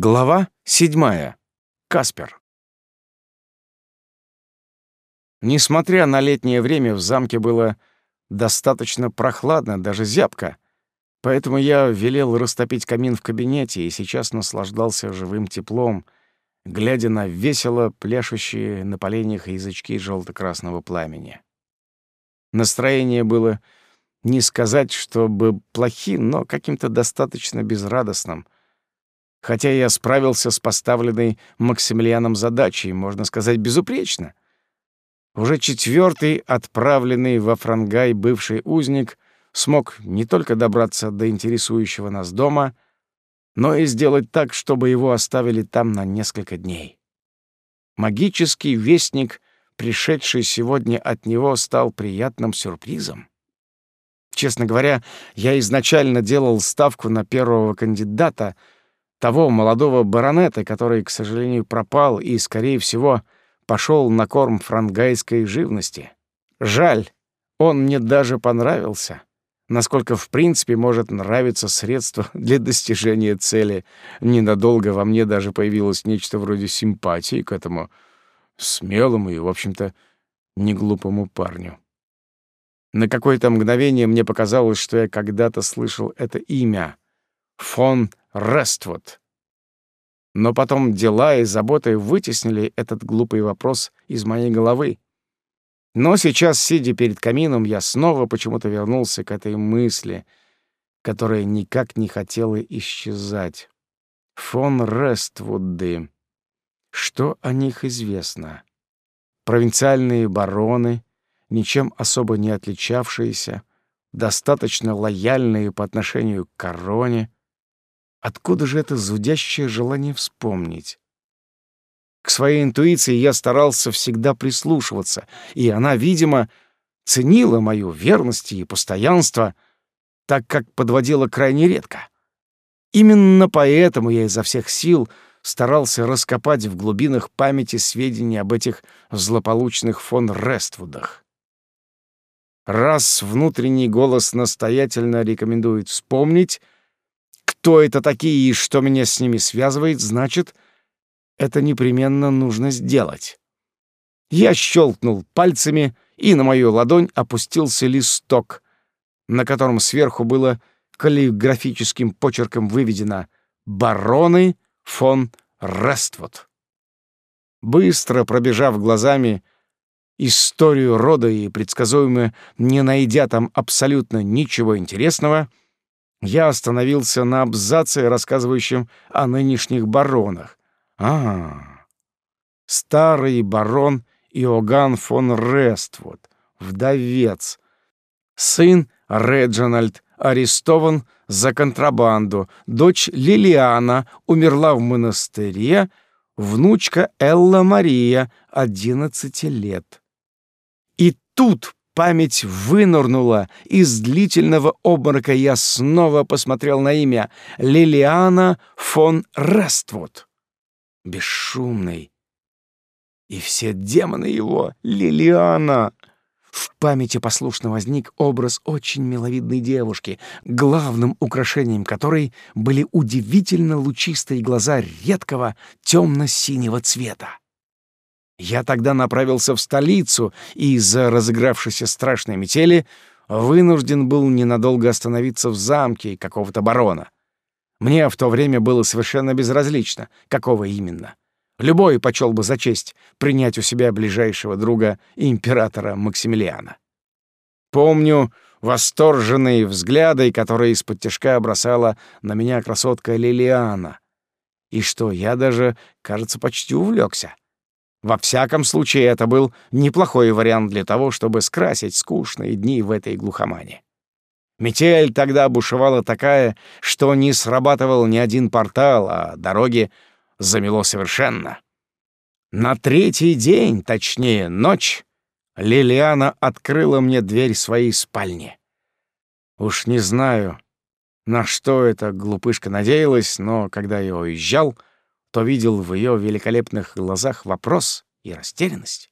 Глава седьмая. Каспер. Несмотря на летнее время, в замке было достаточно прохладно, даже зябко, поэтому я велел растопить камин в кабинете и сейчас наслаждался живым теплом, глядя на весело пляшущие на поленьях язычки желто-красного пламени. Настроение было не сказать, чтобы плохим, но каким-то достаточно безрадостным — хотя я справился с поставленной Максимилианом задачей, можно сказать, безупречно. Уже четвертый отправленный во Франгай бывший узник смог не только добраться до интересующего нас дома, но и сделать так, чтобы его оставили там на несколько дней. Магический вестник, пришедший сегодня от него, стал приятным сюрпризом. Честно говоря, я изначально делал ставку на первого кандидата — того молодого баронета, который, к сожалению, пропал и, скорее всего, пошел на корм франгайской живности. Жаль, он мне даже понравился. Насколько, в принципе, может нравиться средство для достижения цели. Ненадолго во мне даже появилось нечто вроде симпатии к этому смелому и, в общем-то, неглупому парню. На какое-то мгновение мне показалось, что я когда-то слышал это имя — фон Рествуд. Но потом дела и заботы вытеснили этот глупый вопрос из моей головы. Но сейчас, сидя перед камином, я снова почему-то вернулся к этой мысли, которая никак не хотела исчезать. Фон Рествуды. Что о них известно? Провинциальные бароны, ничем особо не отличавшиеся, достаточно лояльные по отношению к короне — Откуда же это зудящее желание вспомнить? К своей интуиции я старался всегда прислушиваться, и она, видимо, ценила мою верность и постоянство, так как подводила крайне редко. Именно поэтому я изо всех сил старался раскопать в глубинах памяти сведения об этих злополучных фон Рествудах. Раз внутренний голос настоятельно рекомендует вспомнить — кто это такие и что меня с ними связывает, значит, это непременно нужно сделать. Я щелкнул пальцами, и на мою ладонь опустился листок, на котором сверху было каллиграфическим почерком выведено «Бароны фон Рествуд». Быстро пробежав глазами историю рода и предсказуемо не найдя там абсолютно ничего интересного, я остановился на абзаце, рассказывающем о нынешних баронах. А, старый барон Иоганн фон Рествуд, вдовец, сын Реджинальд арестован за контрабанду, дочь Лилиана умерла в монастыре, внучка Элла Мария, 11 лет. И тут Память вынырнула из длительного обморока, я снова посмотрел на имя Лилиана фон Рествуд. Бесшумный. И все демоны его — Лилиана. В памяти послушно возник образ очень миловидной девушки, главным украшением которой были удивительно лучистые глаза редкого темно-синего цвета. Я тогда направился в столицу и из-за разыгравшейся страшной метели вынужден был ненадолго остановиться в замке какого-то барона. Мне в то время было совершенно безразлично, какого именно. Любой почел бы за честь принять у себя ближайшего друга императора Максимилиана. Помню восторженные взгляды, которые из-под тяжка бросала на меня красотка Лилиана. И что, я даже, кажется, почти увлекся. Во всяком случае, это был неплохой вариант для того, чтобы скрасить скучные дни в этой глухомане. Метель тогда бушевала такая, что не срабатывал ни один портал, а дороги замело совершенно. На третий день, точнее, ночь, Лилиана открыла мне дверь своей спальни. Уж не знаю, на что эта глупышка надеялась, но когда я уезжал — то видел в ее великолепных глазах вопрос и растерянность.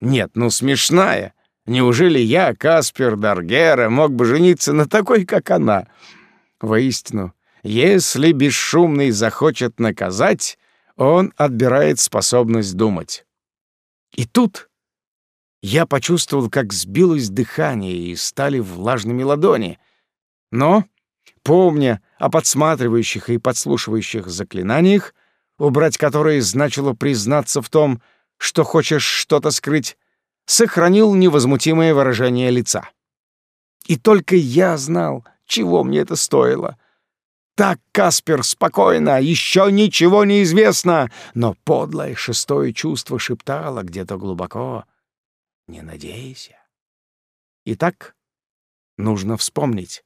Нет, ну смешная. Неужели я, Каспер Даргера, мог бы жениться на такой, как она? Воистину, Если бесшумный захочет наказать, он отбирает способность думать. И тут я почувствовал, как сбилось дыхание и стали влажными ладони. Но, помня о подсматривающих и подслушивающих заклинаниях, убрать которые значило признаться в том, что хочешь что-то скрыть, сохранил невозмутимое выражение лица. И только я знал, чего мне это стоило. Так, Каспер, спокойно, еще ничего не известно, но подлое шестое чувство шептало где-то глубоко. Не надейся. Итак, нужно вспомнить,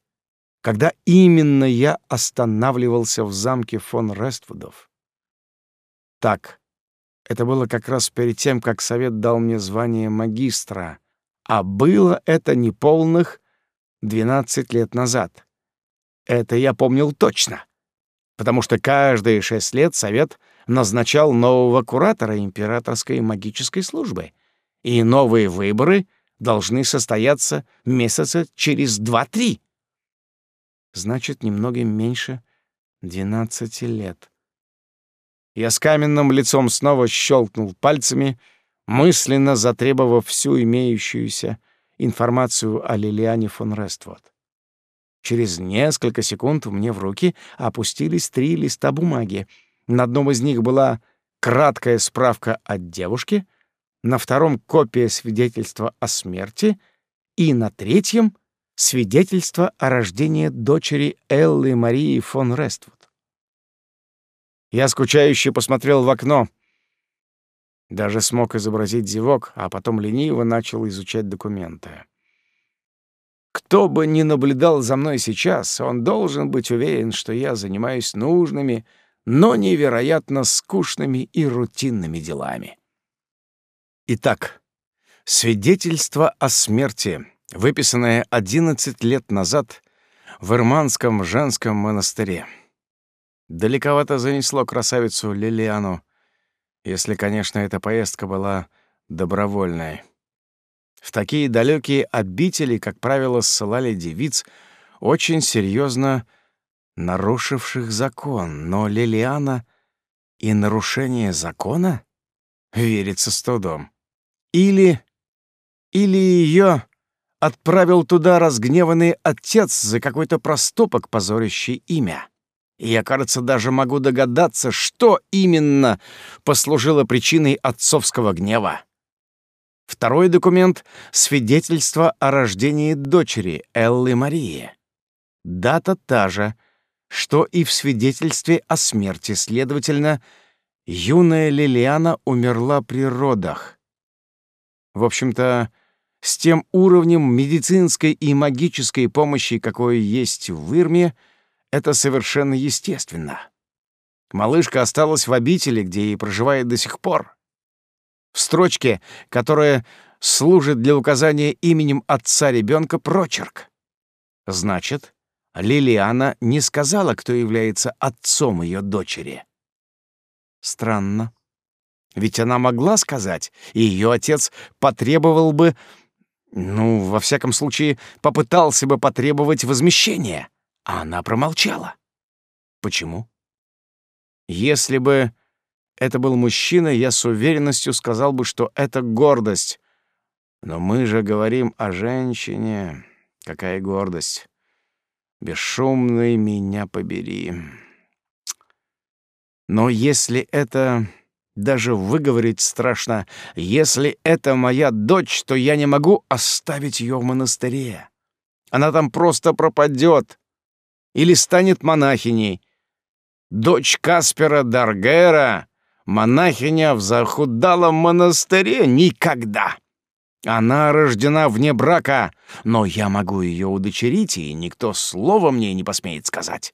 когда именно я останавливался в замке фон Рествудов. Так, это было как раз перед тем, как совет дал мне звание магистра, а было это неполных 12 лет назад. Это я помнил точно, потому что каждые шесть лет совет назначал нового куратора императорской магической службы, и новые выборы должны состояться месяца через два-три. Значит, немногим меньше 12 лет. Я с каменным лицом снова щелкнул пальцами, мысленно затребовав всю имеющуюся информацию о Лилиане фон Рествуд. Через несколько секунд мне в руки опустились три листа бумаги. На одном из них была краткая справка от девушки, на втором — копия свидетельства о смерти и на третьем — свидетельство о рождении дочери Эллы Марии фон Рествуд. Я скучающе посмотрел в окно. Даже смог изобразить зевок, а потом лениво начал изучать документы. Кто бы ни наблюдал за мной сейчас, он должен быть уверен, что я занимаюсь нужными, но невероятно скучными и рутинными делами. Итак, свидетельство о смерти, выписанное 11 лет назад в Ирманском женском монастыре. Далековато занесло красавицу Лилиану, если, конечно, эта поездка была добровольной. В такие далекие обители, как правило, ссылали девиц, очень серьезно нарушивших закон, но Лилиана и нарушение закона верится с трудом. Или... или ее отправил туда разгневанный отец за какой-то проступок, позорящий имя. И я, кажется, даже могу догадаться, что именно послужило причиной отцовского гнева. Второй документ — свидетельство о рождении дочери Эллы Марии. Дата та же, что и в свидетельстве о смерти, следовательно, юная Лилиана умерла при родах. В общем-то, с тем уровнем медицинской и магической помощи, какой есть в Ирме — это совершенно естественно. Малышка осталась в обители, где и проживает до сих пор. В строчке, которая служит для указания именем отца ребенка, прочерк. Значит, Лилиана не сказала, кто является отцом ее дочери. Странно. Ведь она могла сказать, и ее отец потребовал бы, ну, во всяком случае, попытался бы потребовать возмещения. А она промолчала. Почему? Если бы это был мужчина, я с уверенностью сказал бы, что это гордость. Но мы же говорим о женщине. Какая гордость. Бесшумный меня побери. Но если это... Даже выговорить страшно. Если это моя дочь, то я не могу оставить ее в монастыре. Она там просто пропадет или станет монахиней. Дочь Каспера Даргера, монахиня в захудалом монастыре, никогда. Она рождена вне брака, но я могу ее удочерить, и никто слова мне не посмеет сказать.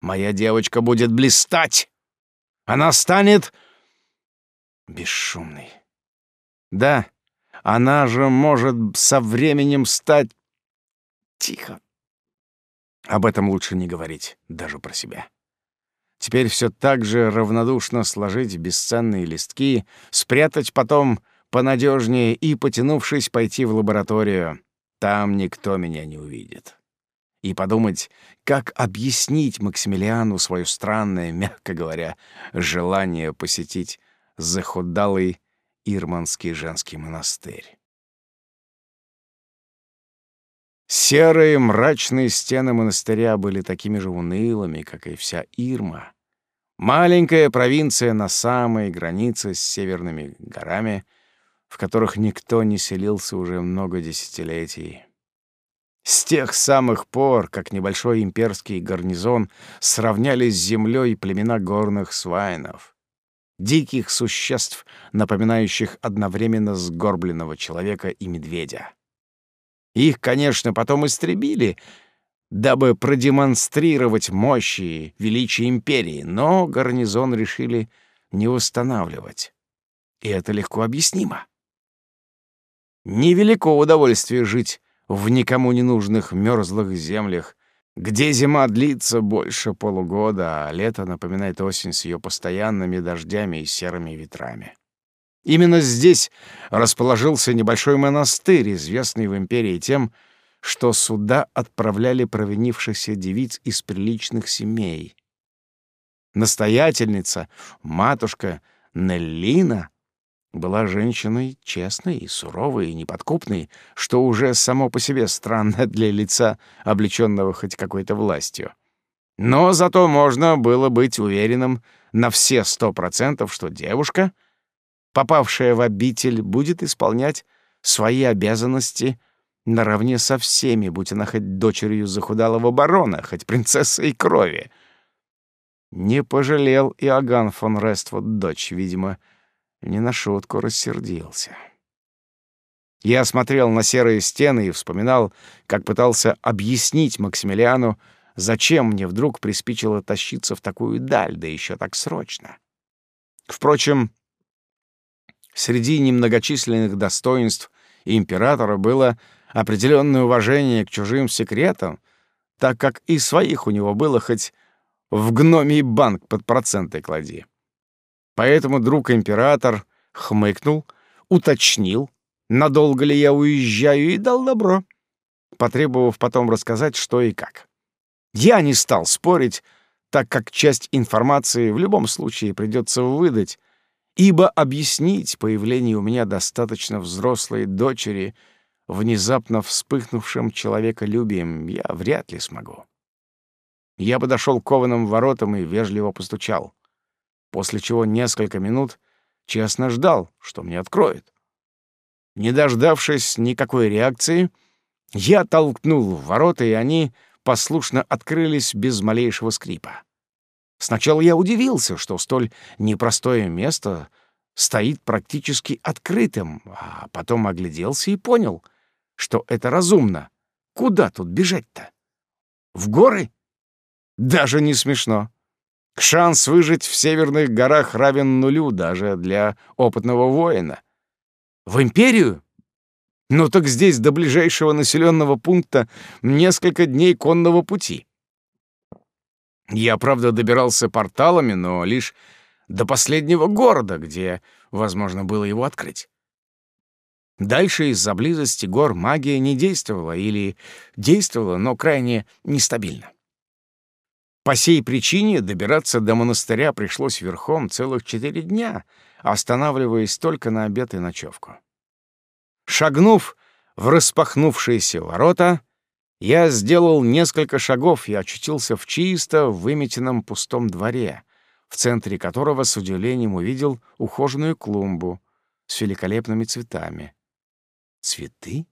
Моя девочка будет блистать. Она станет бесшумной. Да, она же может со временем стать... Тихо. Об этом лучше не говорить, даже про себя. Теперь все так же равнодушно сложить бесценные листки, спрятать потом понадежнее и, потянувшись, пойти в лабораторию. Там никто меня не увидит. и подумать, как объяснить Максимилиану свое странное, мягко говоря, желание посетить захудалый Ирманский женский монастырь. Серые мрачные стены монастыря были такими же унылыми, как и вся Ирма. Маленькая провинция на самой границе с северными горами, в которых никто не селился уже много десятилетий. С тех самых пор, как небольшой имперский гарнизон сравняли с землей племена горных свайнов, диких существ, напоминающих одновременно сгорбленного человека и медведя. Их, конечно, потом истребили, дабы продемонстрировать мощь и величие империи, но гарнизон решили не восстанавливать. И это легко объяснимо. Невелико удовольствие жить в никому не нужных мерзлых землях, где зима длится больше полугода, а лето напоминает осень с ее постоянными дождями и серыми ветрами. Именно здесь расположился небольшой монастырь, известный в империи тем, что сюда отправляли провинившихся девиц из приличных семей. Настоятельница, матушка Неллина, была женщиной честной суровой и неподкупной, что уже само по себе странно для лица, облеченного хоть какой-то властью. Но зато можно было быть уверенным на все сто процентов, что девушка, попавшая в обитель, будет исполнять свои обязанности наравне со всеми, будь она хоть дочерью захудалого барона, хоть принцессой крови. Не пожалел Иоганн фон Рествуд дочь, видимо, — не на шутку рассердился. Я смотрел на серые стены и вспоминал, как пытался объяснить Максимилиану, зачем мне вдруг приспичило тащиться в такую даль, да еще так срочно. Впрочем, среди немногочисленных достоинств императора было определенное уважение к чужим секретам, так как и своих у него было хоть в гномий банк под проценты клади. Поэтому друг-император хмыкнул, уточнил, надолго ли я уезжаю, и дал добро, потребовав потом рассказать, что и как. Я не стал спорить, так как часть информации в любом случае придется выдать, ибо объяснить появление у меня достаточно взрослой дочери внезапно вспыхнувшим человеколюбием я вряд ли смогу. Я подошел к кованым воротам и вежливо постучал после чего несколько минут честно ждал, что мне откроют. Не дождавшись никакой реакции, я толкнул в ворота, и они послушно открылись без малейшего скрипа. Сначала я удивился, что столь непростое место стоит практически открытым, а потом огляделся и понял, что это разумно. Куда тут бежать-то? В горы? Даже не смешно. Шанс выжить в северных горах равен нулю даже для опытного воина. В империю? Ну так здесь до ближайшего населенного пункта несколько дней конного пути. Я, правда, добирался порталами, но лишь до последнего города, где возможно было его открыть. Дальше из-за близости гор магия не действовала или действовала, но крайне нестабильно. По сей причине добираться до монастыря пришлось верхом целых четыре дня, останавливаясь только на обед и ночевку. Шагнув в распахнувшиеся ворота, я сделал несколько шагов и очутился в чисто выметенном пустом дворе, в центре которого с удивлением увидел ухоженную клумбу с великолепными цветами. Цветы?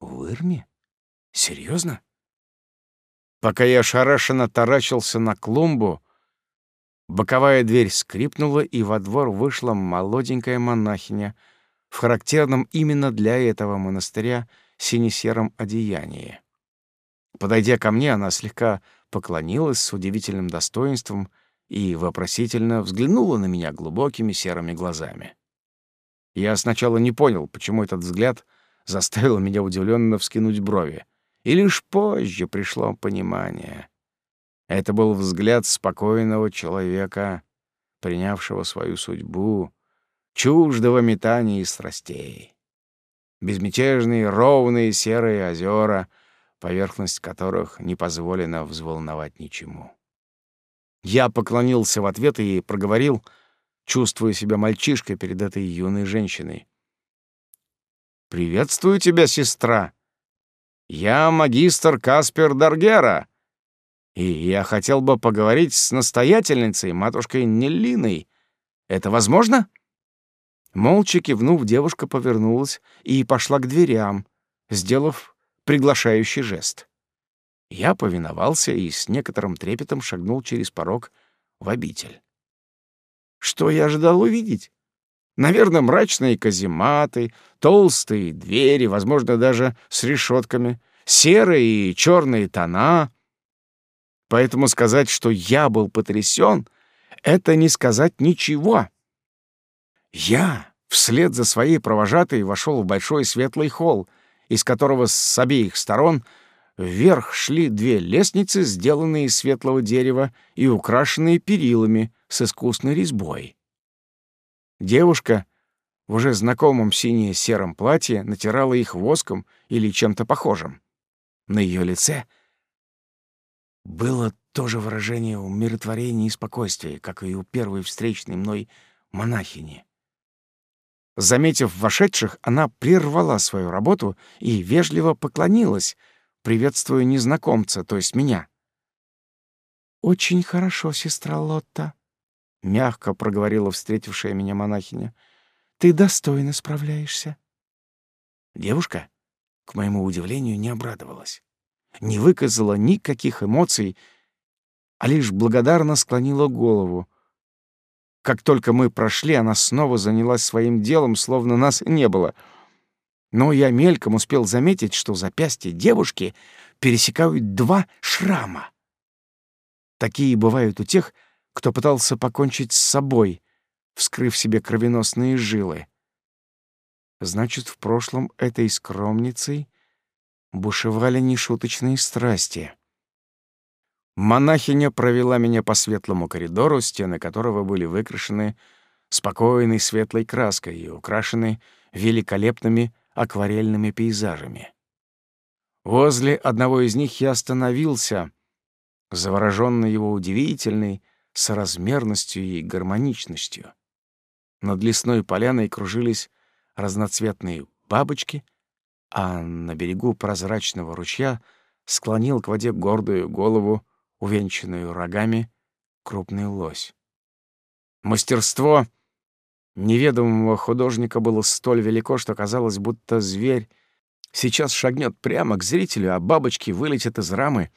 В Ирме? Серьезно? Пока я ошарашенно таращился на клумбу, боковая дверь скрипнула, и во двор вышла молоденькая монахиня в характерном именно для этого монастыря сине-сером одеянии. Подойдя ко мне, она слегка поклонилась с удивительным достоинством и вопросительно взглянула на меня глубокими серыми глазами. Я сначала не понял, почему этот взгляд заставил меня удивленно вскинуть брови — и лишь позже пришло понимание. Это был взгляд спокойного человека, принявшего свою судьбу, чуждого метания и страстей. Безмятежные ровные серые озера, поверхность которых не позволена взволновать ничему. Я поклонился в ответ и проговорил, чувствуя себя мальчишкой перед этой юной женщиной. «Приветствую тебя, сестра. Я магистр Каспер Даргера, и я хотел бы поговорить с настоятельницей, матушкой Неллиной. Это возможно?» Молча кивнув, девушка повернулась и пошла к дверям, сделав приглашающий жест. Я повиновался и с некоторым трепетом шагнул через порог в обитель. Что я ожидал увидеть? Наверное, мрачные казематы, толстые двери, возможно, даже с решетками, серые и черные тона. Поэтому сказать, что я был потрясен, это не сказать ничего. Я вслед за своей провожатой вошел в большой светлый холл, из которого с обеих сторон вверх шли две лестницы, сделанные из светлого дерева и украшенные перилами с искусной резьбой. Девушка в уже знакомом сине-сером платье натирала их воском или чем-то похожим. На ее лице было то же выражение умиротворения и спокойствия, как и у первой встречной мной монахини. Заметив вошедших, она прервала свою работу и вежливо поклонилась, приветствуя незнакомца, то есть меня. «Очень хорошо, сестра Лотта», — мягко проговорила встретившая меня монахиня. «Ты достойно справляешься». Девушка, к моему удивлению, не обрадовалась, не выказала никаких эмоций, а лишь благодарно склонила голову, как только мы прошли, она снова занялась своим делом, словно нас не было. Но я мельком успел заметить, что запястье девушки пересекают два шрама. Такие бывают у тех, кто пытался покончить с собой, вскрыв себе кровеносные жилы. Значит, в прошлом этой скромницей бушевали нешуточные страсти. Монахиня провела меня по светлому коридору, стены которого были выкрашены спокойной светлой краской и украшены великолепными акварельными пейзажами. Возле одного из них я остановился, заворожённый его удивительной соразмерностью и гармоничностью. Над лесной поляной кружились разноцветные бабочки, а на берегу прозрачного ручья склонил к воде гордую голову увенчанную рогами, крупный лось. Мастерство неведомого художника было столь велико, что казалось, будто зверь сейчас шагнет прямо к зрителю, а бабочки вылетят из рамы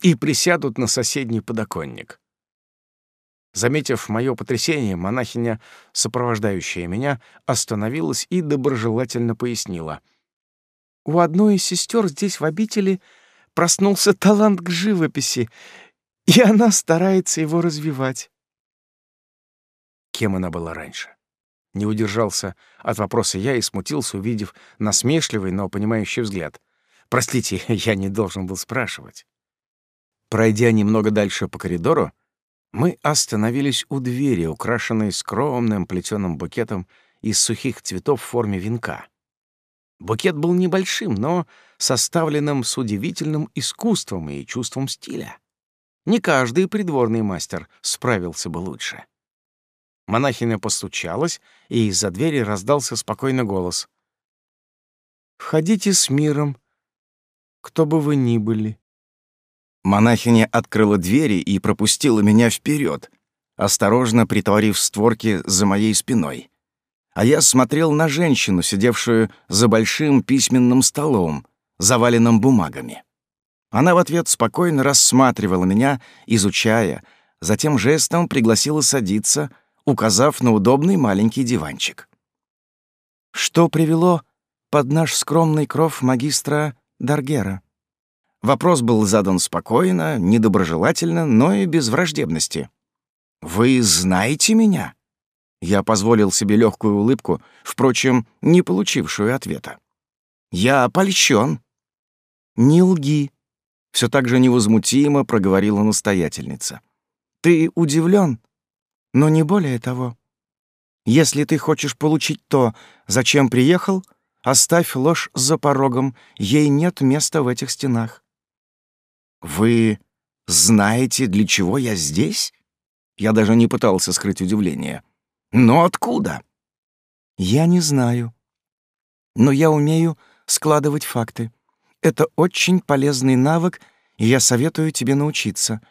и присядут на соседний подоконник. Заметив мое потрясение, монахиня, сопровождающая меня, остановилась и доброжелательно пояснила. «У одной из сестер здесь в обители проснулся талант к живописи, и она старается его развивать. Кем она была раньше? Не удержался от вопроса я и смутился, увидев насмешливый, но понимающий взгляд. Простите, я не должен был спрашивать. Пройдя немного дальше по коридору, мы остановились у двери, украшенной скромным плетеным букетом из сухих цветов в форме венка. Букет был небольшим, но составленным с удивительным искусством и чувством стиля. Не каждый придворный мастер справился бы лучше. Монахиня постучалась, и из-за двери раздался спокойный голос. «Входите с миром, кто бы вы ни были». Монахиня открыла двери и пропустила меня вперед, осторожно притворив створки за моей спиной а я смотрел на женщину, сидевшую за большим письменным столом, заваленным бумагами. Она в ответ спокойно рассматривала меня, изучая, затем жестом пригласила садиться, указав на удобный маленький диванчик. Что привело под наш скромный кров магистра Даргера? Вопрос был задан спокойно, недоброжелательно, но и без враждебности. «Вы знаете меня?» Я позволил себе легкую улыбку, впрочем, не получившую ответа. «Я польщен». «Не лги», — все так же невозмутимо проговорила настоятельница. «Ты удивлен, но не более того. Если ты хочешь получить то, зачем приехал, оставь ложь за порогом, ей нет места в этих стенах. «Вы знаете, для чего я здесь?» Я даже не пытался скрыть удивление. «Но откуда?» «Я не знаю. Но я умею складывать факты. Это очень полезный навык, и я советую тебе научиться.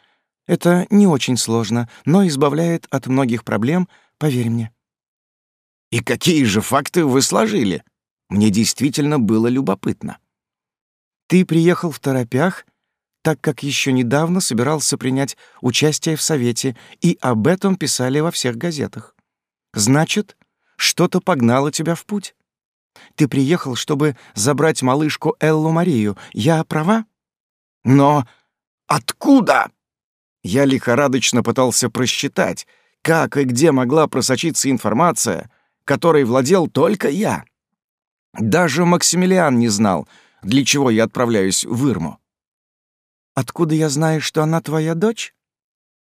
Это не очень сложно, но избавляет от многих проблем, поверь мне». «И какие же факты вы сложили?» Мне действительно было любопытно. «Ты приехал в торопях так как еще недавно собирался принять участие в Совете, и об этом писали во всех газетах. Значит, что-то погнало тебя в путь. Ты приехал, чтобы забрать малышку Эллу Марию. Я права? Но откуда? Я лихорадочно пытался просчитать, как и где могла просочиться информация, которой владел только я. Даже Максимилиан не знал, для чего я отправляюсь в Ирму. «Откуда я знаю, что она твоя дочь?»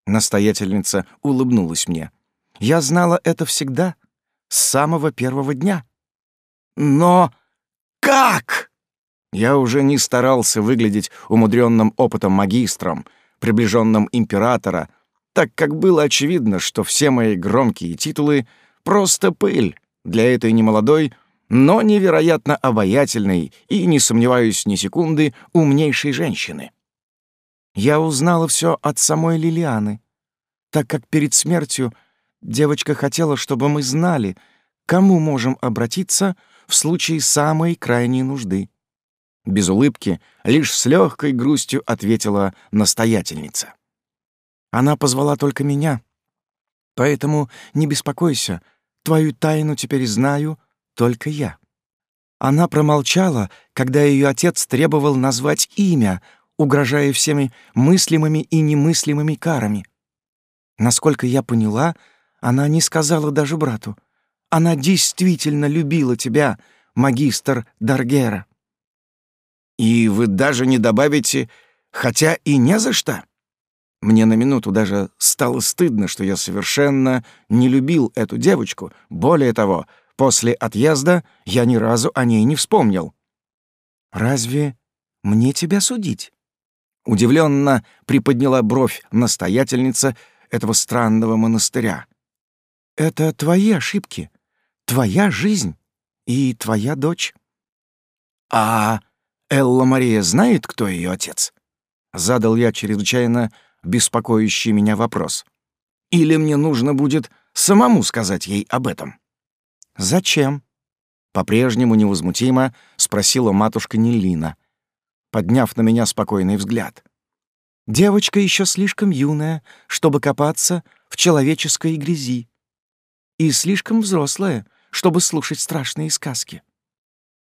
Настоятельница улыбнулась мне. «Я знала это всегда, с самого первого дня». «Но как?» Я уже не старался выглядеть умудренным опытом магистром, приближенным императора, так как было очевидно, что все мои громкие титулы — просто пыль для этой немолодой, но невероятно обаятельной и, не сомневаюсь ни секунды, умнейшей женщины. Я узнала все от самой Лилианы, так как перед смертью девочка хотела, чтобы мы знали, кому можем обратиться в случае самой крайней нужды. Без улыбки, лишь с легкой грустью ответила настоятельница. Она позвала только меня. Поэтому не беспокойся, твою тайну теперь знаю только я. Она промолчала, когда ее отец требовал назвать имя, угрожая всеми мыслимыми и немыслимыми карами. Насколько я поняла, она не сказала даже брату. Она действительно любила тебя, магистр Даргера. И вы даже не добавите «хотя и не за что»? Мне на минуту даже стало стыдно, что я совершенно не любил эту девочку. Более того, после отъезда я ни разу о ней не вспомнил. «Разве мне тебя судить?» Удивленно приподняла бровь настоятельница этого странного монастыря. «Это твои ошибки, твоя жизнь и твоя дочь». «А Элла Мария знает, кто ее отец?» Задал я чрезвычайно беспокоящий меня вопрос. «Или мне нужно будет самому сказать ей об этом?» «Зачем?» По-прежнему невозмутимо спросила матушка Нелина, подняв на меня спокойный взгляд. «Девочка еще слишком юная, чтобы копаться в человеческой грязи, и слишком взрослая, чтобы слушать страшные сказки».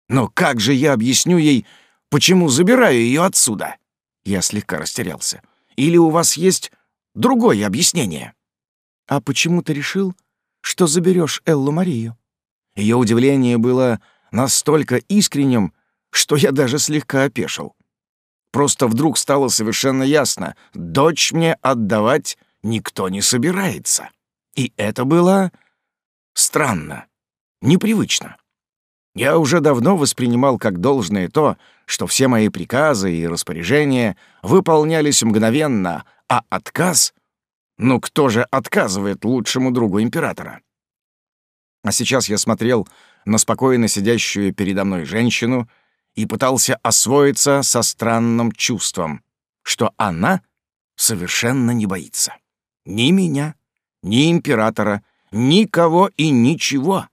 «Но как же я объясню ей, почему забираю ее отсюда?» Я слегка растерялся. «Или у вас есть другое объяснение?» «А почему ты решил, что заберешь Эллу Марию?» Ее удивление было настолько искренним, что я даже слегка опешил. Просто вдруг стало совершенно ясно, дочь мне отдавать никто не собирается. И это было странно, непривычно. Я уже давно воспринимал как должное то, что все мои приказы и распоряжения выполнялись мгновенно, а отказ... Ну кто же отказывает лучшему другу императора? А сейчас я смотрел на спокойно сидящую передо мной женщину — и пытался освоиться со странным чувством, что она совершенно не боится. Ни меня, ни императора, никого и ничего.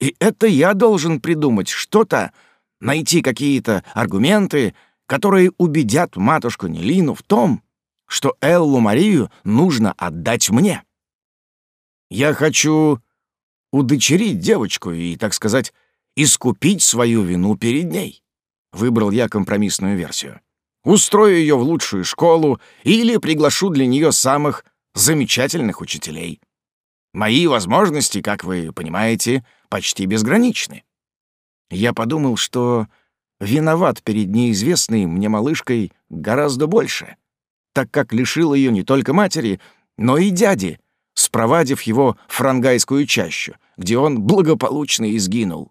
И это я должен придумать что-то, найти какие-то аргументы, которые убедят матушку Нелину в том, что Эллу Марию нужно отдать мне. Я хочу удочерить девочку и, так сказать, искупить свою вину перед ней. Выбрал я компромиссную версию. Устрою ее в лучшую школу или приглашу для нее самых замечательных учителей. Мои возможности, как вы понимаете, почти безграничны. Я подумал, что виноват перед неизвестной мне малышкой гораздо больше, так как лишил ее не только матери, но и дяди, спровадив его франгайскую чащу, где он благополучно изгинул.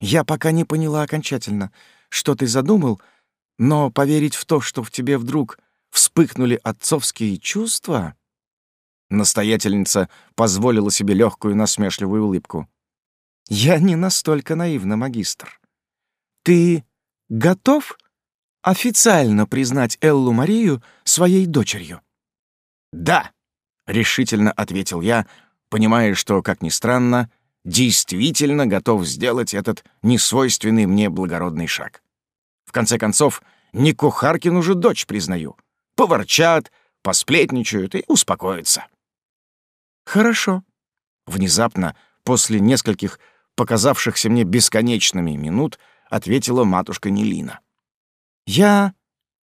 Я пока не поняла окончательно, что ты задумал, Но поверить в то, что в тебе вдруг вспыхнули отцовские чувства...» Настоятельница позволила себе легкую насмешливую улыбку. «Я не настолько наивна, магистр. Ты готов официально признать Эллу Марию своей дочерью?» «Да», — решительно ответил я, понимая, что, как ни странно, действительно готов сделать этот несвойственный мне благородный шаг. В конце концов, не Кухаркину же дочь признаю. Поворчат, посплетничают и успокоятся. «Хорошо». Внезапно, после нескольких показавшихся мне бесконечными минут, ответила матушка Нелина. «Я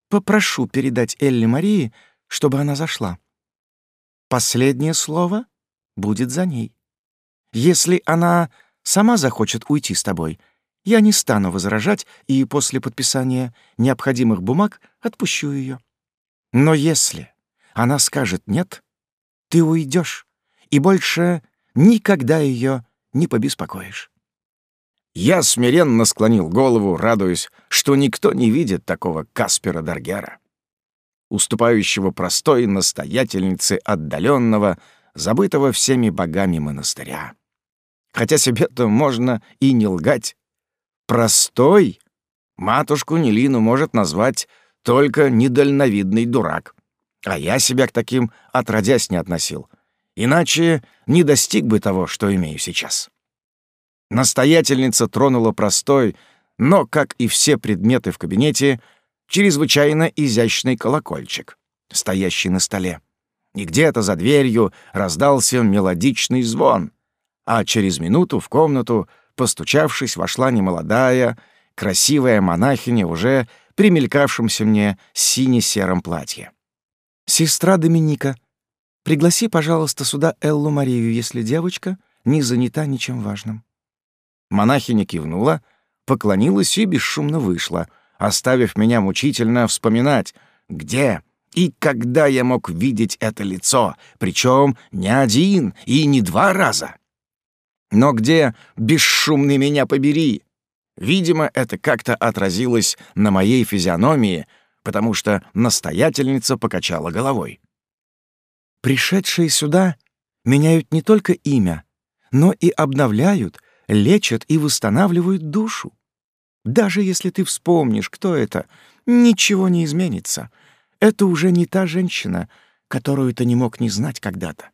попрошу передать Элли Марии, чтобы она зашла. Последнее слово будет за ней. Если она сама захочет уйти с тобой, я не стану возражать и после подписания необходимых бумаг отпущу ее. Но если она скажет «нет», ты уйдешь и больше никогда ее не побеспокоишь. Я смиренно склонил голову, радуясь, что никто не видит такого Каспера Даргера, уступающего простой настоятельнице отдаленного, забытого всеми богами монастыря. Хотя себе-то можно и не лгать. Простой матушку Нелину может назвать только недальновидный дурак. А я себя к таким отродясь не относил. Иначе не достиг бы того, что имею сейчас. Настоятельница тронула простой, но, как и все предметы в кабинете, чрезвычайно изящный колокольчик, стоящий на столе. И где-то за дверью раздался мелодичный звон, а через минуту в комнату, постучавшись, вошла немолодая, красивая монахиня уже примелькавшемся мне сине-сером платье. «Сестра Доминика, пригласи, пожалуйста, сюда Эллу Марию, если девочка не занята ничем важным». Монахиня кивнула, поклонилась и бесшумно вышла, оставив меня мучительно вспоминать, где и когда я мог видеть это лицо, причем не один и не два раза. Но где, бесшумный меня побери? Видимо, это как-то отразилось на моей физиономии, потому что настоятельница покачала головой. «Пришедшие сюда меняют не только имя, но и обновляют лечат и восстанавливают душу. Даже если ты вспомнишь, кто это, ничего не изменится. Это уже не та женщина, которую ты не мог не знать когда-то.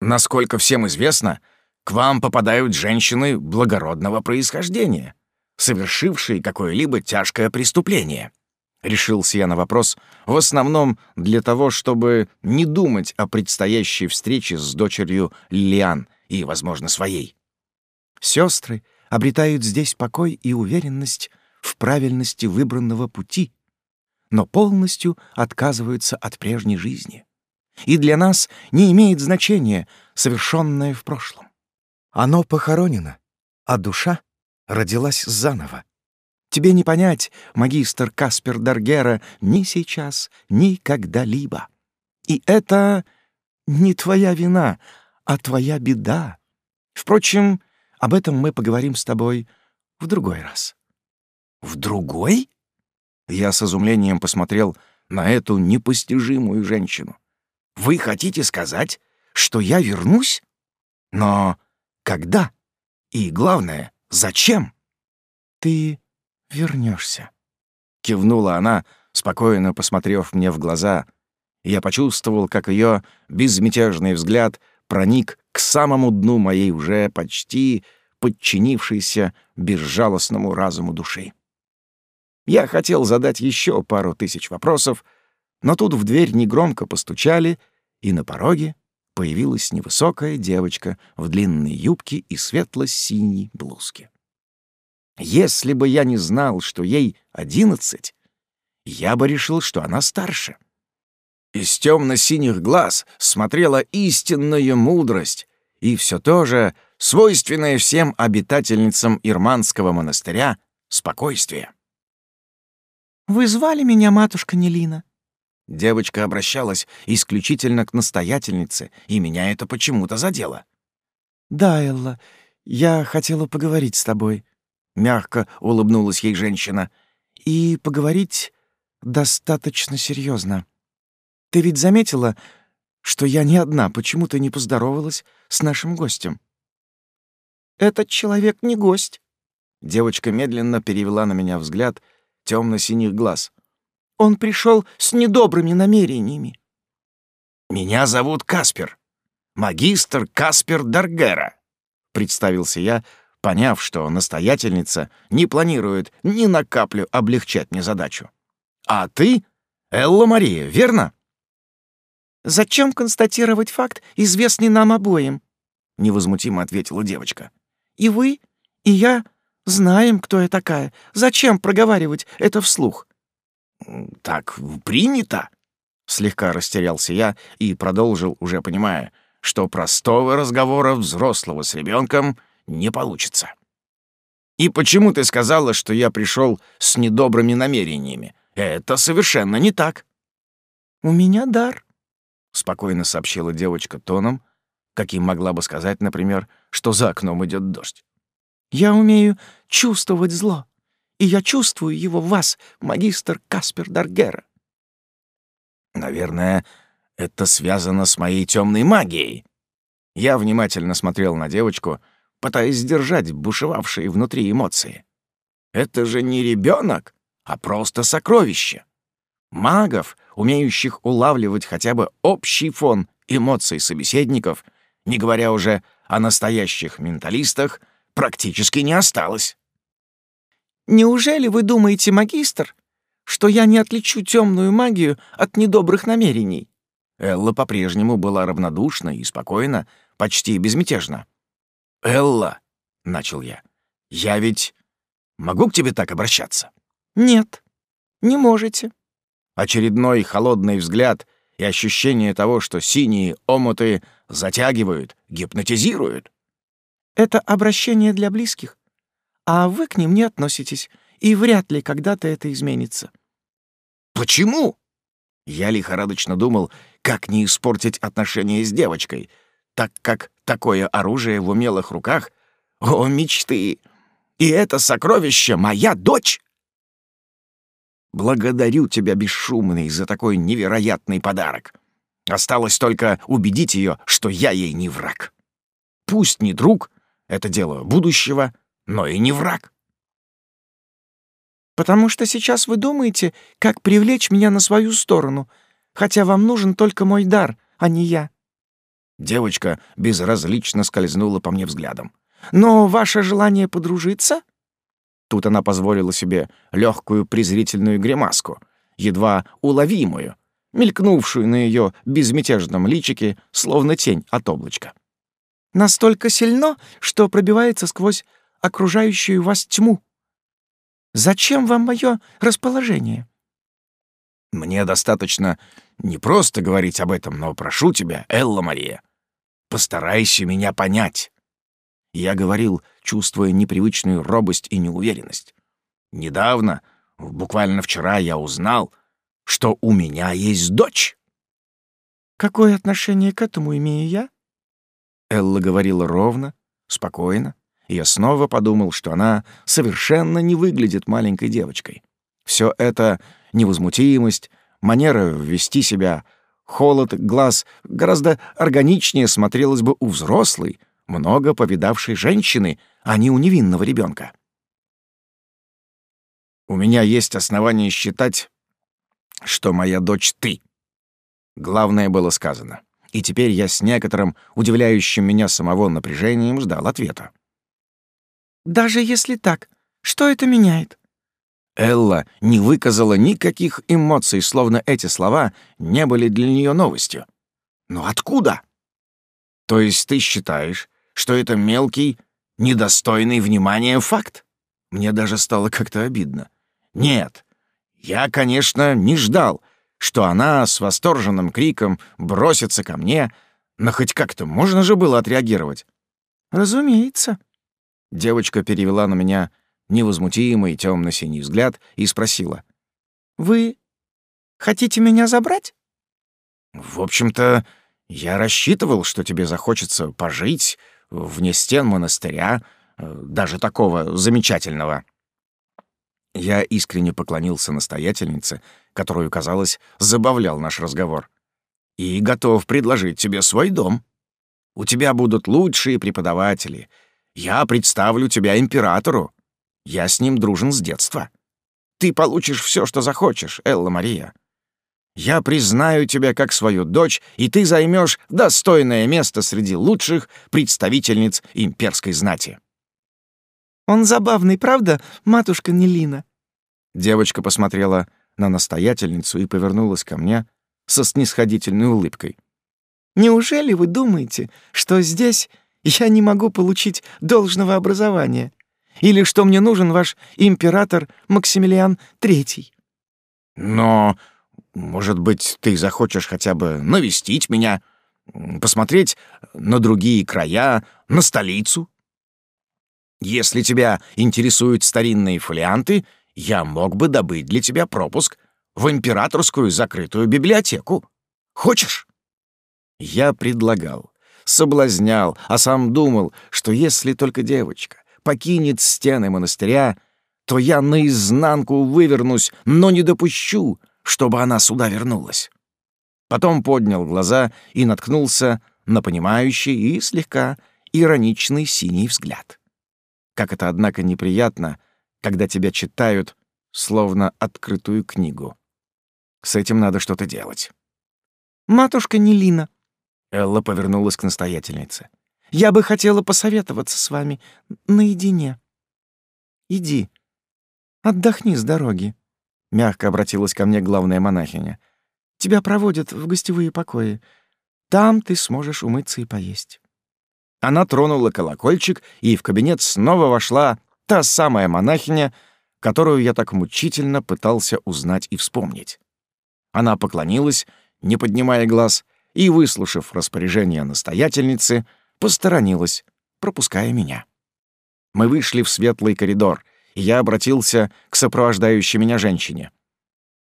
Насколько всем известно, к вам попадают женщины благородного происхождения, совершившие какое-либо тяжкое преступление. Решился я на вопрос, в основном для того, чтобы не думать о предстоящей встрече с дочерью Лилиан и, возможно, своей. Сестры обретают здесь покой и уверенность в правильности выбранного пути, но полностью отказываются от прежней жизни. И для нас не имеет значения совершенное в прошлом. Оно похоронено, а душа родилась заново. Тебе не понять, магистр Каспер Даргера, ни сейчас, ни когда-либо. И это не твоя вина, а твоя беда. Впрочем, об этом мы поговорим с тобой в другой раз». «В другой?» Я с изумлением посмотрел на эту непостижимую женщину. «Вы хотите сказать, что я вернусь? Но когда? И главное, зачем?» «Ты вернешься, кивнула она, спокойно посмотрев мне в глаза. Я почувствовал, как ее безмятежный взгляд — проник к самому дну моей уже почти подчинившейся безжалостному разуму души. Я хотел задать еще пару тысяч вопросов, но тут в дверь негромко постучали, и на пороге появилась невысокая девочка в длинной юбке и светло-синей блузке. Если бы я не знал, что ей одиннадцать, я бы решил, что она старше. Из темно-синих глаз смотрела истинная мудрость и все то же, свойственное всем обитательницам Ирманского монастыря, спокойствие. «Вы звали меня, матушка Нелина?» Девочка обращалась исключительно к настоятельнице, и меня это почему-то задело. «Да, Элла, я хотела поговорить с тобой», — мягко улыбнулась ей женщина. и поговорить достаточно серьезно. Ты ведь заметила, что я не одна почему-то не поздоровалась с нашим гостем?» «Этот человек не гость». Девочка медленно перевела на меня взгляд темно-синих глаз. «Он пришел с недобрыми намерениями». «Меня зовут Каспер. Магистр Каспер Даргера», — представился я, поняв, что настоятельница не планирует ни на каплю облегчать мне задачу. «А ты Элла Мария, верно?» «Зачем констатировать факт, известный нам обоим?» — невозмутимо ответила девочка. И вы, и я знаем, кто я такая. Зачем проговаривать это вслух?» «Так принято!» Слегка растерялся я и продолжил, уже понимая, что простого разговора взрослого с ребенком не получится. «И почему ты сказала, что я пришел с недобрыми намерениями? Это совершенно не так». «У меня дар», — спокойно сообщила девочка тоном, каким могла бы сказать, например, что за окном идет дождь. «Я умею чувствовать зло, и я чувствую его в вас, магистр Каспер Даргера». «Наверное, это связано с моей темной магией». Я внимательно смотрел на девочку, пытаясь сдержать бушевавшие внутри эмоции. «Это же не ребенок, а просто сокровище». Магов, умеющих улавливать хотя бы общий фон эмоций собеседников, не говоря уже о настоящих менталистах, практически не осталось. «Неужели вы думаете, магистр, что я не отличу темную магию от недобрых намерений?» Элла по-прежнему была равнодушна и спокойна, почти безмятежна. «Элла», — начал я, — «я ведь могу к тебе так обращаться?» «Нет, не можете». Очередной холодный взгляд и ощущение того, что синие омуты затягивают, гипнотизируют. Это обращение для близких, а вы к ним не относитесь, и вряд ли когда-то это изменится. Почему? Я лихорадочно думал, как не испортить отношения с девочкой, так как такое оружие в умелых руках — о, мечты! И это сокровище — моя дочь! Благодарю тебя, бесшумный, за такой невероятный подарок. Осталось только убедить ее, что я ей не враг. Пусть не друг, это дело будущего, но и не враг. Потому что сейчас вы думаете, как привлечь меня на свою сторону, хотя вам нужен только мой дар, а не я. Девочка безразлично скользнула по мне взглядом. Но ваше желание подружиться — Тут она позволила себе легкую презрительную гримаску, едва уловимую, мелькнувшую на ее безмятежном личике, словно тень от облачка. «Настолько сильно, что пробивается сквозь окружающую вас тьму. Зачем вам мое расположение?» «Мне достаточно не просто говорить об этом, но прошу тебя, Элла Мария, постарайся меня понять. Я говорил, чувствуя непривычную робость и неуверенность. Недавно, буквально вчера, я узнал, что у меня есть дочь. Какое отношение к этому имею я? Элла говорила ровно, спокойно, и я снова подумал, что она совершенно не выглядит маленькой девочкой. Все это невозмутимость, манера вести себя, холод глаз гораздо органичнее смотрелось бы у взрослой, много повидавшей женщины, а не у невинного ребенка. У меня есть основания считать, что моя дочь ты. Главное было сказано. И теперь я с некоторым удивляющим меня самого напряжением ждал ответа. «Даже если так, что это меняет?» Элла не выказала никаких эмоций, словно эти слова не были для нее новостью. «Но откуда?» «То есть ты считаешь, что это мелкий, недостойный внимания факт. Мне даже стало как-то обидно. Нет, я, конечно, не ждал, что она с восторженным криком бросится ко мне, но хоть как-то можно же было отреагировать. «Разумеется». Девочка перевела на меня невозмутимый темно-синий взгляд и спросила. «Вы хотите меня забрать?» «В общем-то, я рассчитывал, что тебе захочется пожить, вне стен монастыря, э, даже такого замечательного. Я искренне поклонился настоятельнице, которую, казалось, забавлял наш разговор. «И готов предложить тебе свой дом. У тебя будут лучшие преподаватели. Я представлю тебя императору. Я с ним дружен с детства. Ты получишь все, что захочешь, Элла Мария. Я признаю тебя как свою дочь, и ты займешь достойное место среди лучших представительниц имперской знати». «Он забавный, правда, матушка Нелина?» Девочка посмотрела на настоятельницу и повернулась ко мне со снисходительной улыбкой. «Неужели вы думаете, что здесь я не могу получить должного образования? Или что мне нужен ваш император Максимилиан III?» «Но может быть, ты захочешь хотя бы навестить меня, посмотреть на другие края, на столицу? Если тебя интересуют старинные фолианты, я мог бы добыть для тебя пропуск в императорскую закрытую библиотеку. Хочешь? Я предлагал, соблазнял, а сам думал, что если только девочка покинет стены монастыря, то я наизнанку вывернусь, но не допущу, чтобы она сюда вернулась. Потом поднял глаза и наткнулся на понимающий и слегка ироничный синий взгляд. Как это, однако, неприятно, когда тебя читают, словно открытую книгу. С этим надо что-то делать. «Матушка Нелина», — Элла повернулась к настоятельнице, — «я бы хотела посоветоваться с вами наедине. Иди, отдохни с дороги. Мягко обратилась ко мне главная монахиня. «Тебя проводят в гостевые покои. Там ты сможешь умыться и поесть». Она тронула колокольчик, и в кабинет снова вошла та самая монахиня, которую я так мучительно пытался узнать и вспомнить. Она поклонилась, не поднимая глаз, и, выслушав распоряжение настоятельницы, посторонилась, пропуская меня. Мы вышли в светлый коридор — я обратился к сопровождающей меня женщине.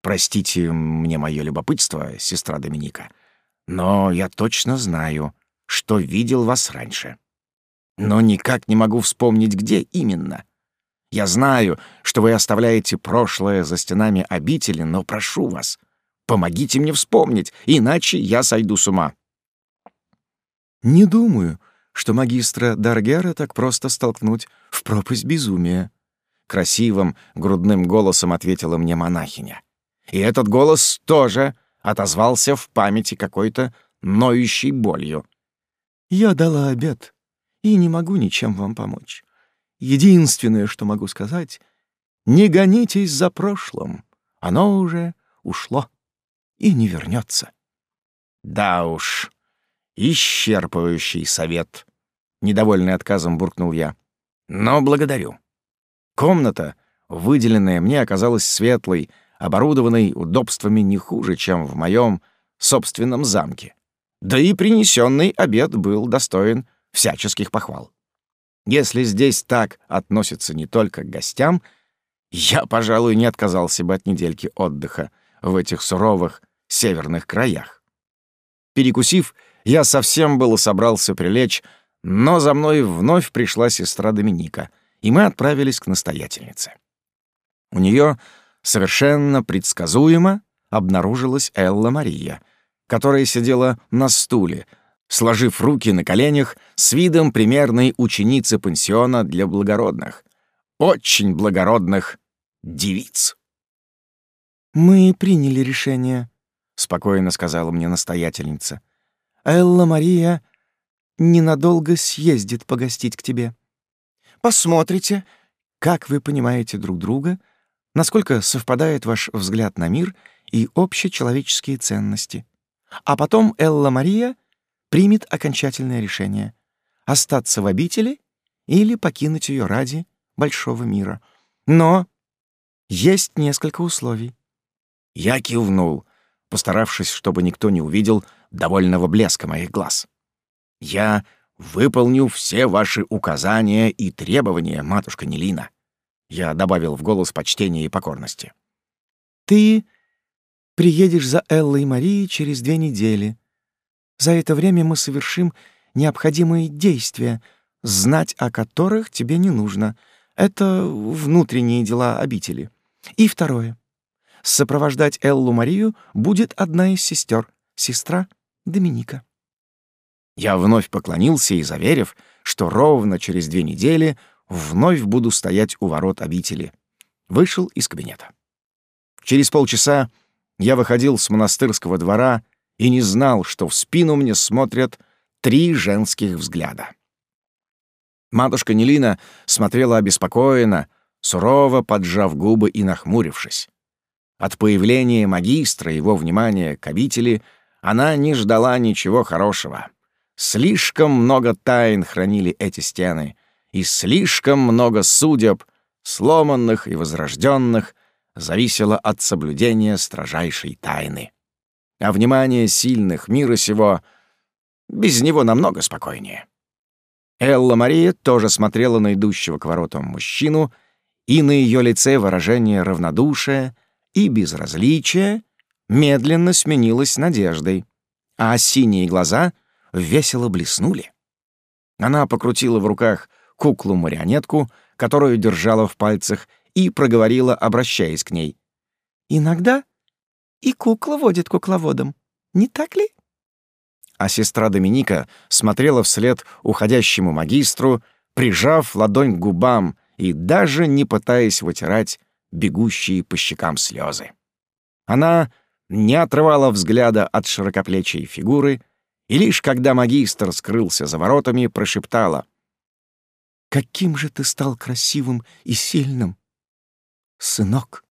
«Простите мне мое любопытство, сестра Доминика, но я точно знаю, что видел вас раньше. Но никак не могу вспомнить, где именно. Я знаю, что вы оставляете прошлое за стенами обители, но прошу вас, помогите мне вспомнить, иначе я сойду с ума». «Не думаю, что магистра Даргера так просто столкнуть в пропасть безумия», красивым грудным голосом ответила мне монахиня. И этот голос тоже отозвался в памяти какой-то ноющей болью. «Я дала обед и не могу ничем вам помочь. Единственное, что могу сказать, не гонитесь за прошлым. Оно уже ушло и не вернется. «Да уж, исчерпывающий совет», — недовольный отказом буркнул я. «Но благодарю. Комната, выделенная мне, оказалась светлой, оборудованной удобствами не хуже, чем в моем собственном замке. Да и принесенный обед был достоин всяческих похвал. Если здесь так относятся не только к гостям, я, пожалуй, не отказался бы от недельки отдыха в этих суровых северных краях. Перекусив, я совсем было собрался прилечь, но за мной вновь пришла сестра Доминика — и мы отправились к настоятельнице. У нее совершенно предсказуемо обнаружилась Элла Мария, которая сидела на стуле, сложив руки на коленях с видом примерной ученицы пансиона для благородных, очень благородных девиц. «Мы приняли решение», — спокойно сказала мне настоятельница. «Элла Мария ненадолго съездит погостить к тебе. Посмотрите, как вы понимаете друг друга, насколько совпадает ваш взгляд на мир и общечеловеческие ценности. А потом Элла Мария примет окончательное решение — остаться в обители или покинуть ее ради большого мира. Но есть несколько условий. Я кивнул, постаравшись, чтобы никто не увидел довольного блеска моих глаз. Я «Выполню все ваши указания и требования, матушка Нелина», — я добавил в голос почтения и покорности. «Ты приедешь за Эллой и Марией через две недели. За это время мы совершим необходимые действия, знать о которых тебе не нужно. Это внутренние дела обители. И второе. Сопровождать Эллу Марию будет одна из сестер, сестра Доминика. Я вновь поклонился и, заверив, что ровно через две недели вновь буду стоять у ворот обители, вышел из кабинета. Через полчаса я выходил с монастырского двора и не знал, что в спину мне смотрят три женских взгляда. Матушка Нелина смотрела обеспокоенно, сурово поджав губы и нахмурившись. От появления магистра его внимания к обители она не ждала ничего хорошего. Слишком много тайн хранили эти стены, и слишком много судеб, сломанных и возрожденных, зависело от соблюдения строжайшей тайны. А внимание сильных мира сего без него намного спокойнее. Элла Мария тоже смотрела на идущего к воротам мужчину, и на ее лице выражение равнодушия и безразличия медленно сменилось надеждой, а синие глаза — весело блеснули. Она покрутила в руках куклу-марионетку, которую держала в пальцах, и проговорила, обращаясь к ней. «Иногда и кукла водит кукловодом, не так ли?» А сестра Доминика смотрела вслед уходящему магистру, прижав ладонь к губам и даже не пытаясь вытирать бегущие по щекам слезы. Она не отрывала взгляда от широкоплечей фигуры, и лишь когда магистр скрылся за воротами, прошептала. «Каким же ты стал красивым и сильным, сынок!»